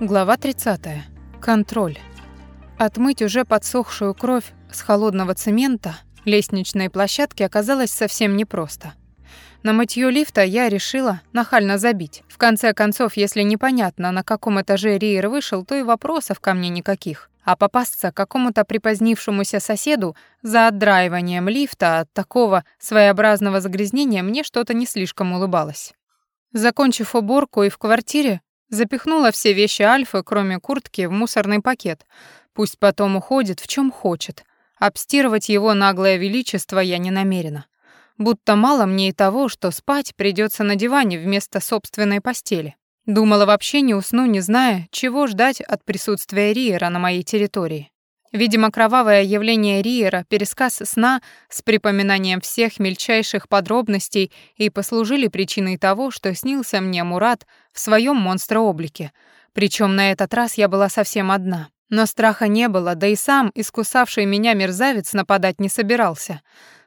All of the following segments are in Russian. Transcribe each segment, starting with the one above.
Глава 30. Контроль. Отмыть уже подсохшую кровь с холодного цемента лестничной площадки оказалось совсем непросто. На мытье лифта я решила нахально забить. В конце концов, если непонятно, на каком этаже Риер вышел, то и вопросов ко мне никаких. А попасться какому-то припозднившемуся соседу за отдраиванием лифта от такого своеобразного загрязнения мне что-то не слишком улыбалось. Закончив уборку и в квартире, Запихнула все вещи Альфы, кроме куртки, в мусорный пакет. Пусть потом уходит в чем хочет. Обстирывать его наглое величество я не намерена. Будто мало мне и того, что спать придется на диване вместо собственной постели. Думала вообще не усну, не зная, чего ждать от присутствия Риера на моей территории. Видимо, кровавое явление Риера, пересказ сна с припоминанием всех мельчайших подробностей и послужили причиной того, что снился мне Мурат в своем монстрооблике. Причем на этот раз я была совсем одна. Но страха не было, да и сам искусавший меня мерзавец нападать не собирался.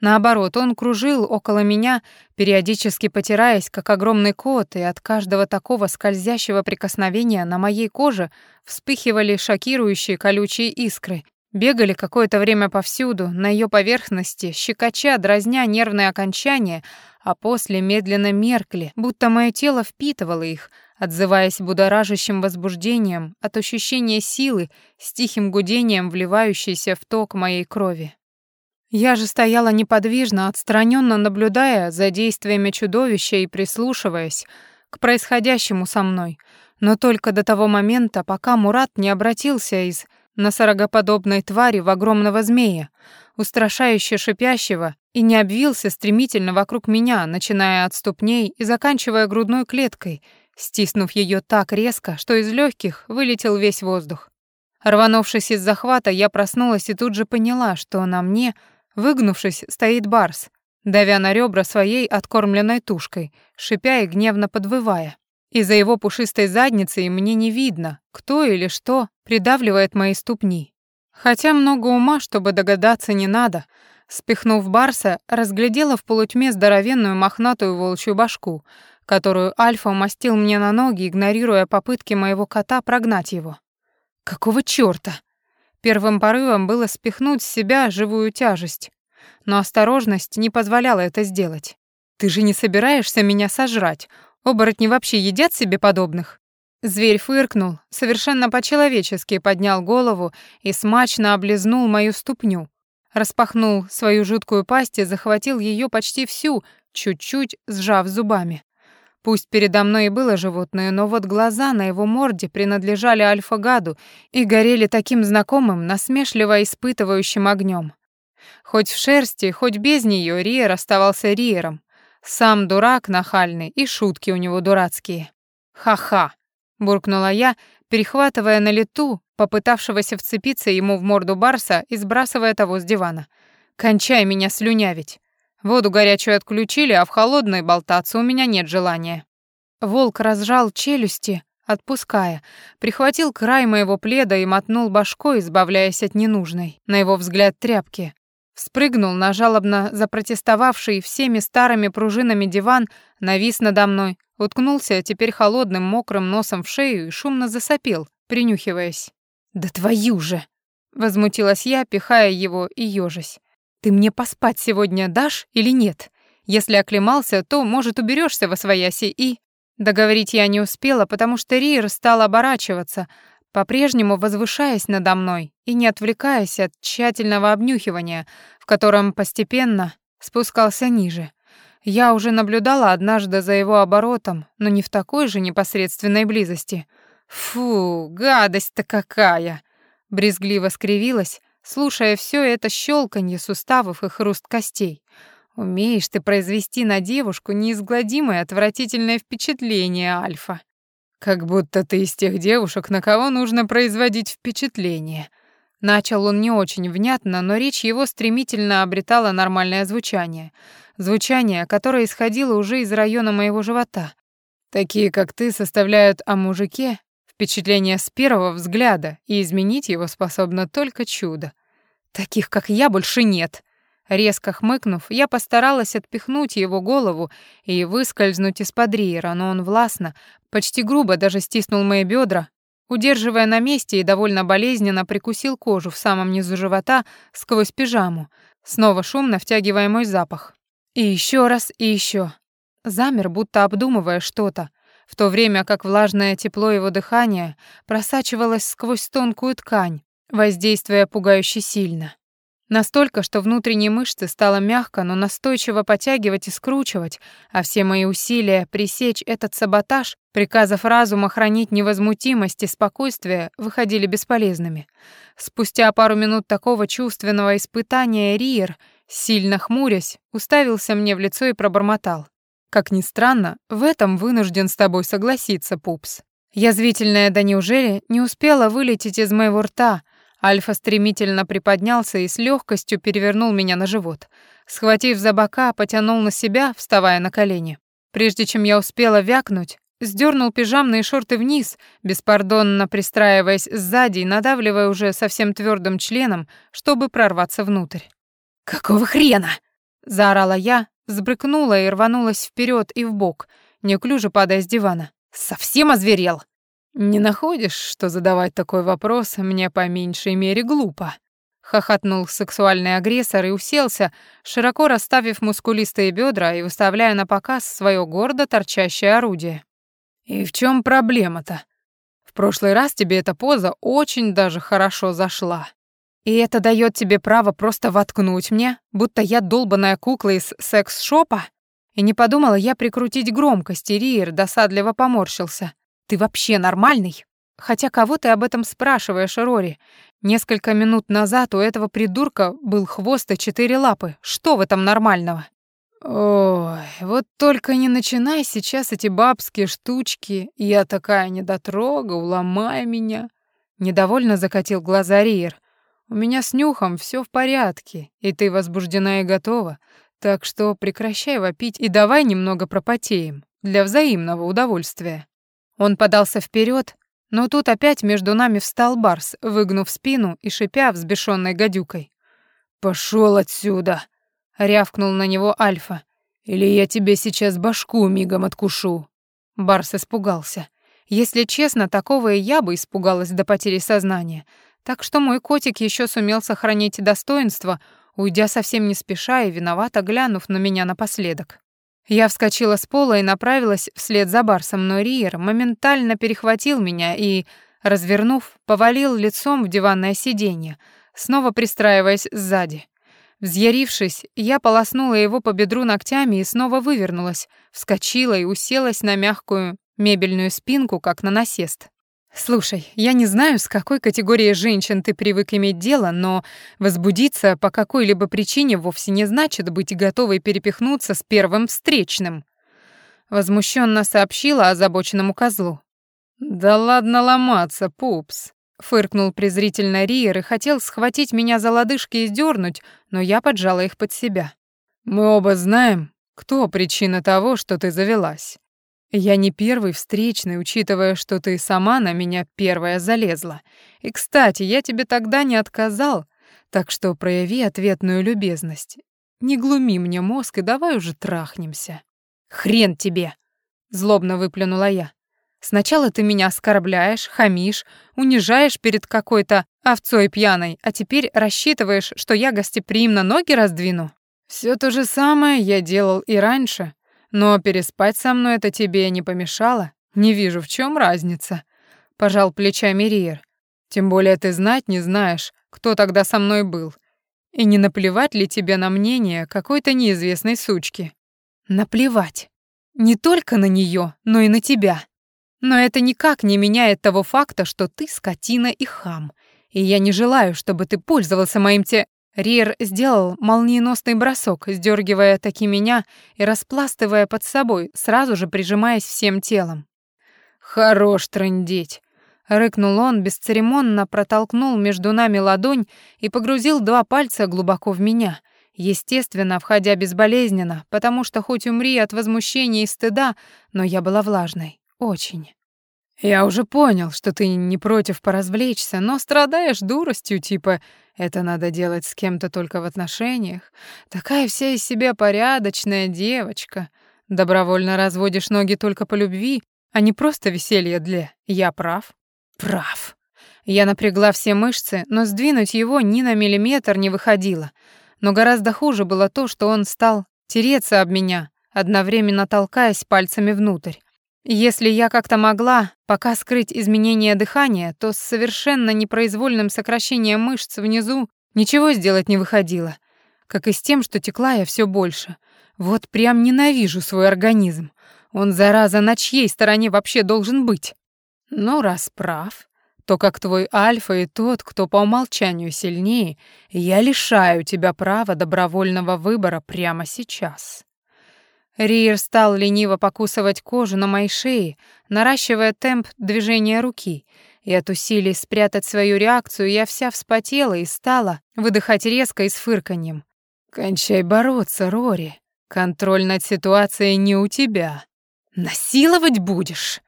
Наоборот, он кружил около меня, периодически потираясь, как огромный кот, и от каждого такого скользящего прикосновения на моей коже вспыхивали шокирующие колючие искры, бегали какое-то время повсюду, на ее поверхности, щекоча, дразня нервные окончания, а после медленно меркли, будто мое тело впитывало их, отзываясь будоражащим возбуждением от ощущения силы с тихим гудением, вливающейся в ток моей крови. Я же стояла неподвижно, отстраненно наблюдая за действиями чудовища и прислушиваясь к происходящему со мной, но только до того момента, пока Мурат не обратился из носорогоподобной твари в огромного змея, устрашающе шипящего, и не обвился стремительно вокруг меня, начиная от ступней и заканчивая грудной клеткой, стиснув ее так резко, что из легких вылетел весь воздух. Рванувшись из захвата, я проснулась и тут же поняла, что на мне — Выгнувшись, стоит барс, давя на ребра своей откормленной тушкой, шипя и гневно подвывая. Из-за его пушистой задницы мне не видно, кто или что придавливает мои ступни. Хотя много ума, чтобы догадаться, не надо. Спихнув барса, разглядела в полутьме здоровенную мохнатую волчью башку, которую Альфа умастил мне на ноги, игнорируя попытки моего кота прогнать его. «Какого чёрта?» Первым порывом было спихнуть с себя живую тяжесть, но осторожность не позволяла это сделать. «Ты же не собираешься меня сожрать? Оборотни вообще едят себе подобных?» Зверь фыркнул, совершенно по-человечески поднял голову и смачно облизнул мою ступню. Распахнул свою жуткую пасть и захватил ее почти всю, чуть-чуть сжав зубами. Пусть передо мной и было животное, но вот глаза на его морде принадлежали альфа-гаду и горели таким знакомым, насмешливо испытывающим огнем. Хоть в шерсти, хоть без нее Риер оставался Риером. Сам дурак нахальный, и шутки у него дурацкие. «Ха-ха!» — буркнула я, перехватывая на лету попытавшегося вцепиться ему в морду барса и сбрасывая того с дивана. «Кончай меня слюнявить!» Воду горячую отключили, а в холодной болтаться у меня нет желания. Волк разжал челюсти, отпуская, прихватил край моего пледа и мотнул башкой, избавляясь от ненужной, на его взгляд, тряпки. Вспрыгнул на жалобно запротестовавший всеми старыми пружинами диван, навис надо мной, уткнулся теперь холодным мокрым носом в шею и шумно засопел, принюхиваясь. «Да твою же!» — возмутилась я, пихая его и ёжась. «Ты мне поспать сегодня дашь или нет? Если оклемался, то, может, уберешься во свояси и...» Договорить я не успела, потому что Риер стал оборачиваться, по-прежнему возвышаясь надо мной и не отвлекаясь от тщательного обнюхивания, в котором постепенно спускался ниже. Я уже наблюдала однажды за его оборотом, но не в такой же непосредственной близости. «Фу, гадость-то какая!» Брезгливо скривилась, слушая все это щелканье суставов и хруст костей. Умеешь ты произвести на девушку неизгладимое отвратительное впечатление, Альфа. Как будто ты из тех девушек, на кого нужно производить впечатление. Начал он не очень внятно, но речь его стремительно обретала нормальное звучание. Звучание, которое исходило уже из района моего живота. Такие, как ты, составляют о мужике Впечатление с первого взгляда, и изменить его способно только чудо. Таких, как я, больше нет. Резко хмыкнув, я постаралась отпихнуть его голову и выскользнуть из-под риера, но он властно, почти грубо даже стиснул мои бедра, удерживая на месте и довольно болезненно прикусил кожу в самом низу живота сквозь пижаму, снова шумно втягивая мой запах. И еще раз, и еще. Замер, будто обдумывая что-то, в то время как влажное тепло его дыхания просачивалось сквозь тонкую ткань, воздействуя пугающе сильно. Настолько, что внутренние мышцы стало мягко, но настойчиво потягивать и скручивать, а все мои усилия пресечь этот саботаж, приказав разума хранить невозмутимость и спокойствие, выходили бесполезными. Спустя пару минут такого чувственного испытания Риер, сильно хмурясь, уставился мне в лицо и пробормотал. «Как ни странно, в этом вынужден с тобой согласиться, пупс». Язвительная «да неужели» не успела вылететь из моего рта, Альфа стремительно приподнялся и с легкостью перевернул меня на живот. Схватив за бока, потянул на себя, вставая на колени. Прежде чем я успела вякнуть, сдернул пижамные шорты вниз, беспардонно пристраиваясь сзади и надавливая уже совсем твердым членом, чтобы прорваться внутрь. «Какого хрена?» — заорала я, сбрыкнула и рванулась вперед и вбок, неуклюже падая с дивана. «Совсем озверел!» «Не находишь, что задавать такой вопрос мне по меньшей мере глупо?» Хохотнул сексуальный агрессор и уселся, широко расставив мускулистые бедра и выставляя на показ свое гордо торчащее орудие. «И в чем проблема-то? В прошлый раз тебе эта поза очень даже хорошо зашла. И это дает тебе право просто воткнуть мне, будто я долбаная кукла из секс-шопа?» И не подумала я прикрутить громкость, и Риер досадливо поморщился. Ты вообще нормальный? Хотя кого ты об этом спрашиваешь, Рори? Несколько минут назад у этого придурка был хвост и четыре лапы. Что в этом нормального? Ой, вот только не начинай сейчас эти бабские штучки. Я такая недотрога, уломай меня. Недовольно закатил глаза Риер. У меня с нюхом все в порядке, и ты возбуждена и готова. Так что прекращай вопить и давай немного пропотеем для взаимного удовольствия. Он подался вперед, но тут опять между нами встал Барс, выгнув спину и шипя взбешенной гадюкой. «Пошел отсюда!» — рявкнул на него Альфа. «Или я тебе сейчас башку мигом откушу!» Барс испугался. Если честно, такого и я бы испугалась до потери сознания. Так что мой котик еще сумел сохранить достоинство, уйдя совсем не спеша и виновато глянув на меня напоследок. Я вскочила с пола и направилась вслед за Барсом, но Риер моментально перехватил меня и, развернув, повалил лицом в диванное сиденье, снова пристраиваясь сзади. Взъярившись, я полоснула его по бедру ногтями и снова вывернулась, вскочила и уселась на мягкую мебельную спинку, как на насест. Слушай, я не знаю, с какой категорией женщин ты привык иметь дело, но возбудиться по какой-либо причине вовсе не значит быть готовой перепихнуться с первым встречным. Возмущенно сообщила озабоченному козлу. Да ладно ломаться, пупс. Фыркнул презрительно Риер и хотел схватить меня за лодыжки и сдернуть, но я поджала их под себя. Мы оба знаем, кто причина того, что ты завелась. Я не первый встречный, учитывая, что ты сама на меня первая залезла. И, кстати, я тебе тогда не отказал, так что прояви ответную любезность. Не глуми мне мозг и давай уже трахнемся. Хрен тебе, злобно выплюнула я. Сначала ты меня оскорбляешь, хамишь, унижаешь перед какой-то овцой пьяной, а теперь рассчитываешь, что я гостеприимно ноги раздвину. Все то же самое я делал и раньше, но переспать со мной это тебе не помешало? Не вижу, в чем разница. Пожал плечами Риер. Тем более ты знать не знаешь, кто тогда со мной был. И не наплевать ли тебе на мнение какой-то неизвестной сучки? Наплевать. Не только на нее, но и на тебя. Но это никак не меняет того факта, что ты скотина и хам. И я не желаю, чтобы ты пользовался моим те... Риер сделал молниеносный бросок, сдергивая таки меня и распластывая под собой, сразу же прижимаясь всем телом. «Хорош трындеть!» — рыкнул он, бесцеремонно протолкнул между нами ладонь и погрузил два пальца глубоко в меня, естественно, входя безболезненно, потому что хоть умри от возмущения и стыда, но я была влажной. Очень. «Я уже понял, что ты не против поразвлечься, но страдаешь дуростью, типа это надо делать с кем-то только в отношениях. Такая вся из себя порядочная девочка. Добровольно разводишь ноги только по любви, а не просто веселье для. Я прав?» Прав. Я напрягла все мышцы, но сдвинуть его ни на миллиметр не выходило. Но гораздо хуже было то, что он стал тереться об меня, одновременно толкаясь пальцами внутрь. Если я как-то могла пока скрыть изменение дыхания, то с совершенно непроизвольным сокращением мышц внизу ничего сделать не выходило. Как и с тем, что текла я все больше. Вот прям ненавижу свой организм. Он, зараза, на чьей стороне вообще должен быть? Ну, раз прав, то как твой альфа и тот, кто по умолчанию сильнее, я лишаю тебя права добровольного выбора прямо сейчас. Риер стал лениво покусывать кожу на моей шее, наращивая темп движения руки, и от усилий спрятать свою реакцию я вся вспотела и стала выдыхать резко и с фырканьем. «Кончай бороться, Рори. Контроль над ситуацией не у тебя. Насиловать будешь?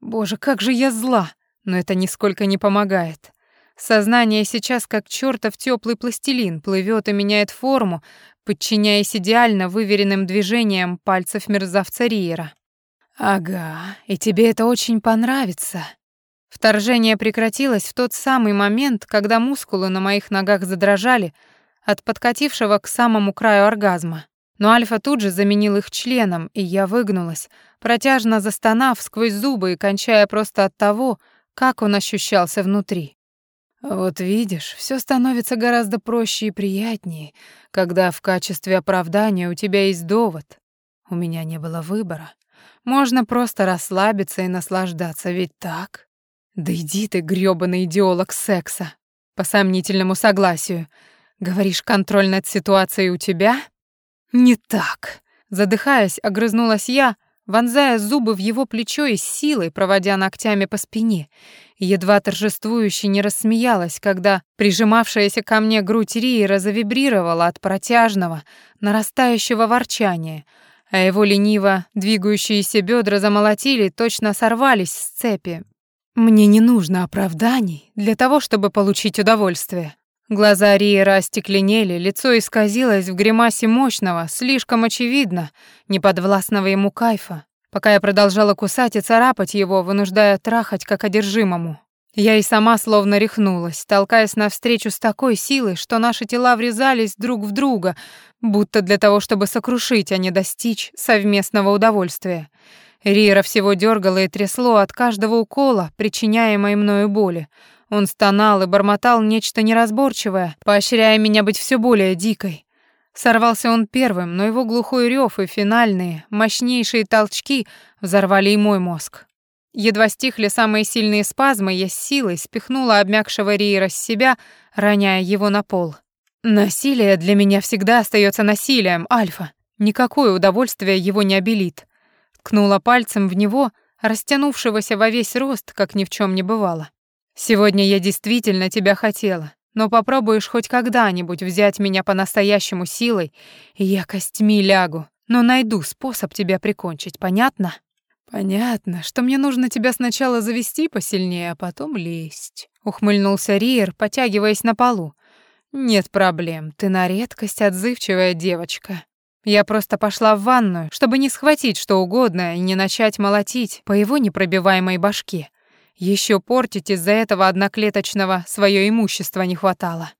Боже, как же я зла!» Но это нисколько не помогает. Сознание сейчас как чертов теплый пластилин плывет и меняет форму, подчиняясь идеально выверенным движениям пальцев мерзавца Риера. «Ага, и тебе это очень понравится». Вторжение прекратилось в тот самый момент, когда мускулы на моих ногах задрожали от подкатившего к самому краю оргазма. Но Альфа тут же заменил их членом, и я выгнулась, протяжно застонав сквозь зубы и кончая просто от того, как он ощущался внутри. Вот видишь, все становится гораздо проще и приятнее, когда в качестве оправдания у тебя есть довод. У меня не было выбора. Можно просто расслабиться и наслаждаться, ведь так? Да иди ты, грёбаный идеолог секса. По сомнительному согласию. Говоришь, контроль над ситуацией у тебя? Не так. Задыхаясь, огрызнулась я, вонзая зубы в его плечо и силой проводя ногтями по спине едва торжествующе не рассмеялась, когда прижимавшаяся ко мне грудь Риера завибрировала от протяжного, нарастающего ворчания, а его лениво двигающиеся бедра замолотили, точно сорвались с цепи. Мне не нужно оправданий для того, чтобы получить удовольствие. Глаза Риера остекленели, лицо исказилось в гримасе мощного, слишком очевидно, неподвластного ему кайфа пока я продолжала кусать и царапать его, вынуждая трахать как одержимому. Я и сама словно рехнулась, толкаясь навстречу с такой силой, что наши тела врезались друг в друга, будто для того, чтобы сокрушить, а не достичь совместного удовольствия. Рира всего дергало и трясло от каждого укола, причиняемой мною боли. Он стонал и бормотал нечто неразборчивое, поощряя меня быть все более дикой. Сорвался он первым, но его глухой рев и финальные, мощнейшие толчки взорвали и мой мозг. Едва стихли самые сильные спазмы, я с силой спихнула обмякшего Риера с себя, роняя его на пол. Насилие для меня всегда остается насилием, Альфа. Никакое удовольствие его не обелит. Ткнула пальцем в него, растянувшегося во весь рост, как ни в чем не бывало. Сегодня я действительно тебя хотела. Но попробуешь хоть когда-нибудь взять меня по-настоящему силой, и я костьми лягу, но найду способ тебя прикончить, понятно? Понятно, что мне нужно тебя сначала завести посильнее, а потом лезть. Ухмыльнулся Риер, потягиваясь на полу. Нет проблем, ты на редкость отзывчивая девочка. Я просто пошла в ванную, чтобы не схватить что угодно и не начать молотить по его непробиваемой башке. Еще портить из-за этого одноклеточного свое имущество не хватало.